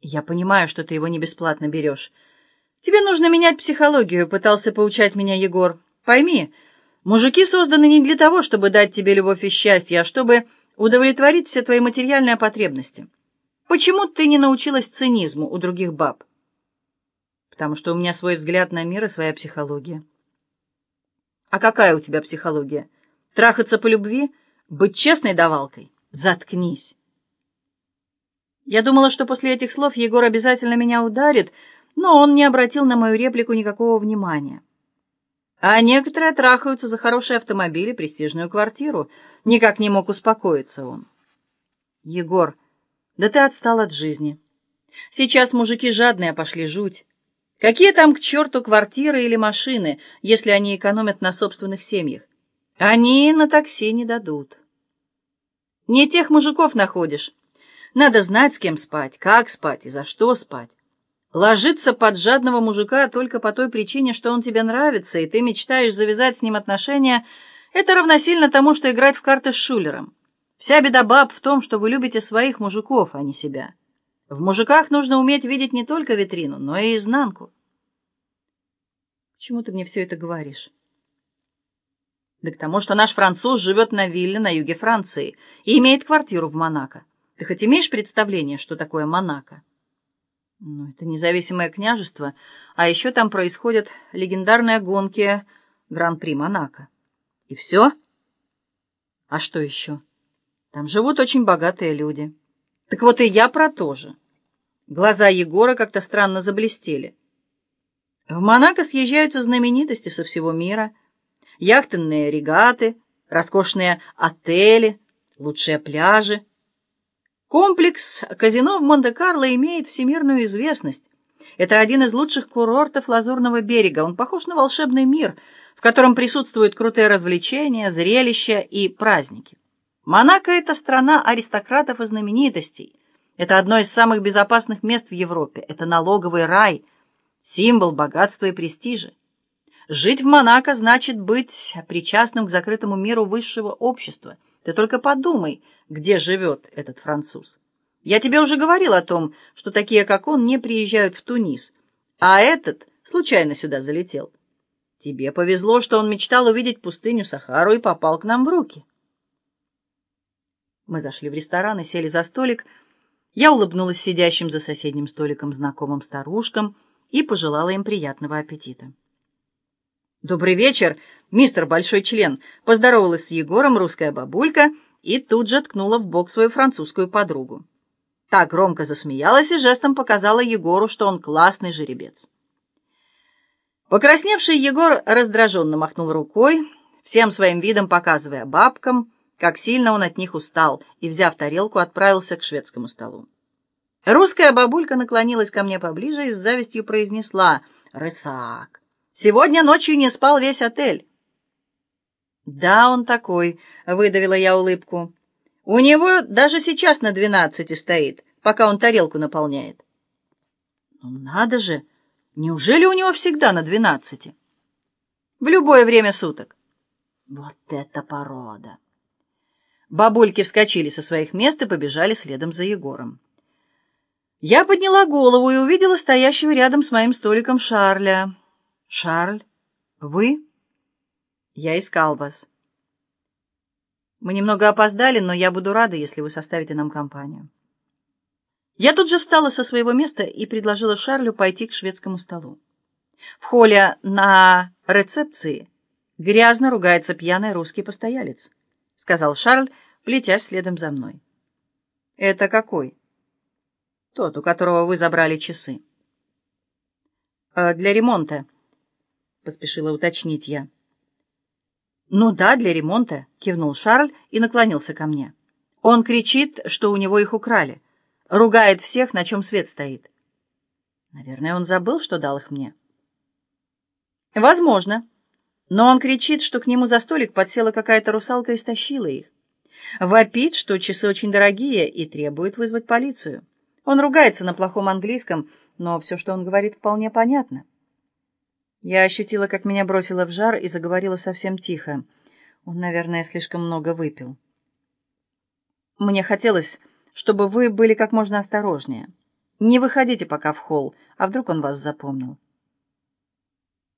Я понимаю, что ты его не бесплатно берешь. Тебе нужно менять психологию, пытался поучать меня Егор. Пойми, мужики созданы не для того, чтобы дать тебе любовь и счастье, а чтобы удовлетворить все твои материальные потребности. Почему ты не научилась цинизму у других баб? Потому что у меня свой взгляд на мир и своя психология. А какая у тебя психология? Трахаться по любви? Быть честной давалкой? Заткнись. Я думала, что после этих слов Егор обязательно меня ударит, но он не обратил на мою реплику никакого внимания. А некоторые трахаются за хороший автомобиль и престижную квартиру. Никак не мог успокоиться он. Егор, да ты отстал от жизни. Сейчас мужики жадные пошли жуть. Какие там к черту квартиры или машины, если они экономят на собственных семьях? Они на такси не дадут. Не тех мужиков находишь. Надо знать, с кем спать, как спать и за что спать. Ложиться под жадного мужика только по той причине, что он тебе нравится, и ты мечтаешь завязать с ним отношения, это равносильно тому, что играть в карты с шулером. Вся беда баб в том, что вы любите своих мужиков, а не себя. В мужиках нужно уметь видеть не только витрину, но и изнанку. Почему ты мне все это говоришь? Да к тому, что наш француз живет на вилле на юге Франции и имеет квартиру в Монако. Ты хоть имеешь представление, что такое Монако? Ну, это независимое княжество, а еще там происходят легендарные гонки Гран-при Монако. И все? А что еще? Там живут очень богатые люди. Так вот и я про то же. Глаза Егора как-то странно заблестели. В Монако съезжаются знаменитости со всего мира. Яхтенные регаты, роскошные отели, лучшие пляжи. Комплекс казино в Монте-Карло имеет всемирную известность. Это один из лучших курортов Лазурного берега. Он похож на волшебный мир, в котором присутствуют крутые развлечения, зрелища и праздники. Монако — это страна аристократов и знаменитостей. Это одно из самых безопасных мест в Европе. Это налоговый рай, символ богатства и престижа. Жить в Монако значит быть причастным к закрытому миру высшего общества — ты только подумай, где живет этот француз. Я тебе уже говорил о том, что такие, как он, не приезжают в Тунис, а этот случайно сюда залетел. Тебе повезло, что он мечтал увидеть пустыню Сахару и попал к нам в руки. Мы зашли в ресторан и сели за столик. Я улыбнулась сидящим за соседним столиком знакомым старушкам и пожелала им приятного аппетита. «Добрый вечер, мистер Большой Член!» Поздоровалась с Егором русская бабулька и тут же ткнула в бок свою французскую подругу. Так громко засмеялась и жестом показала Егору, что он классный жеребец. Покрасневший Егор раздраженно махнул рукой, всем своим видом показывая бабкам, как сильно он от них устал, и, взяв тарелку, отправился к шведскому столу. Русская бабулька наклонилась ко мне поближе и с завистью произнесла «Рысак». Сегодня ночью не спал весь отель. Да, он такой, выдавила я улыбку. У него даже сейчас на двенадцати стоит, пока он тарелку наполняет. Ну надо же, неужели у него всегда на двенадцати? В любое время суток. Вот это порода! Бабульки вскочили со своих мест и побежали следом за Егором. Я подняла голову и увидела стоящего рядом с моим столиком Шарля. «Шарль, вы?» «Я искал вас». «Мы немного опоздали, но я буду рада, если вы составите нам компанию». Я тут же встала со своего места и предложила Шарлю пойти к шведскому столу. В холле на рецепции грязно ругается пьяный русский постоялец, сказал Шарль, плетясь следом за мной. «Это какой?» «Тот, у которого вы забрали часы». «Э, «Для ремонта», поспешила уточнить я. «Ну да, для ремонта», — кивнул Шарль и наклонился ко мне. «Он кричит, что у него их украли. Ругает всех, на чем свет стоит». Наверное, он забыл, что дал их мне. «Возможно. Но он кричит, что к нему за столик подсела какая-то русалка и стащила их. Вопит, что часы очень дорогие и требует вызвать полицию. Он ругается на плохом английском, но все, что он говорит, вполне понятно». Я ощутила, как меня бросило в жар, и заговорила совсем тихо. Он, наверное, слишком много выпил. Мне хотелось, чтобы вы были как можно осторожнее. Не выходите пока в холл, а вдруг он вас запомнил.